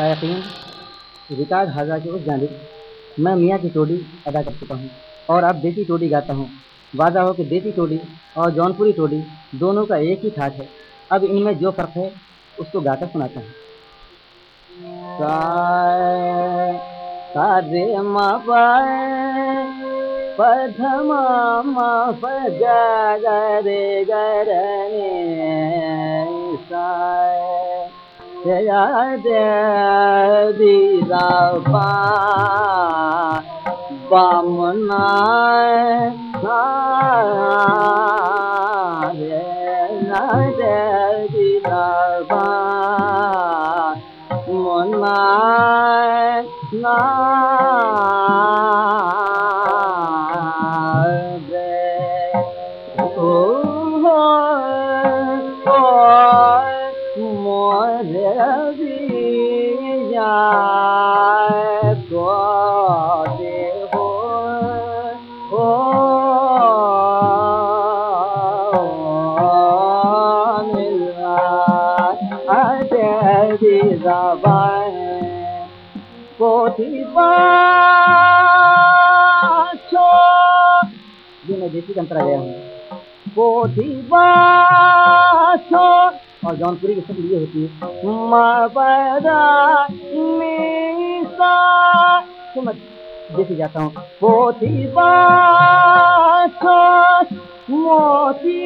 शायकीन record हाजा के उस जानब मैं मियाँ की टोडी अदा कर चुका हूँ और अब देसी टोडी गाता हूँ। वादा हो कि देसी टोडी और जौनपुरी टोडी दोनों का एक ही ठाट है। अब इनमें जो फ़र्क है, उसको गाकर सुनाता हूँ। सारे पधमा बामना दीदा पा मना हूँ पोथी बाछो और जौनपुरी की शक्ल ये होती है माबदा मीसा तो मैं देसी जाता हूँ पोथी बाछो मोती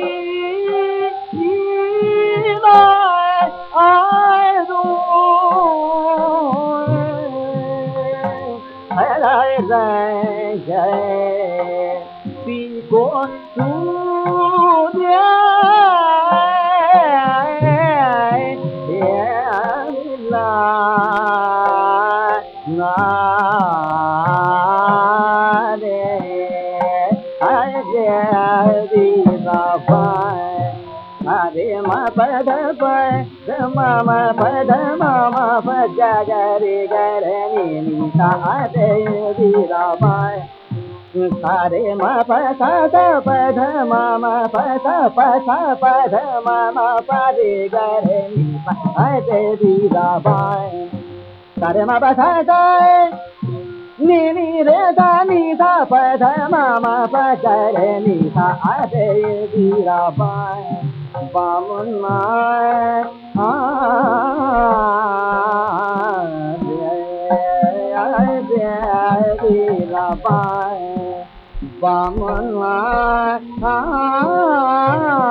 आए जय पी नारे हरे हरि हरे म पद पम पद, मम पद गरे गरे सारे वीरा पाय सारे म पस पध मम पस पस पध मम पदे, गरे हरे वीरा पाय सारे म पद नी नी रे धा नी धा पद मम पद रे नी धा हरे वीराबाय बामना बामना बामना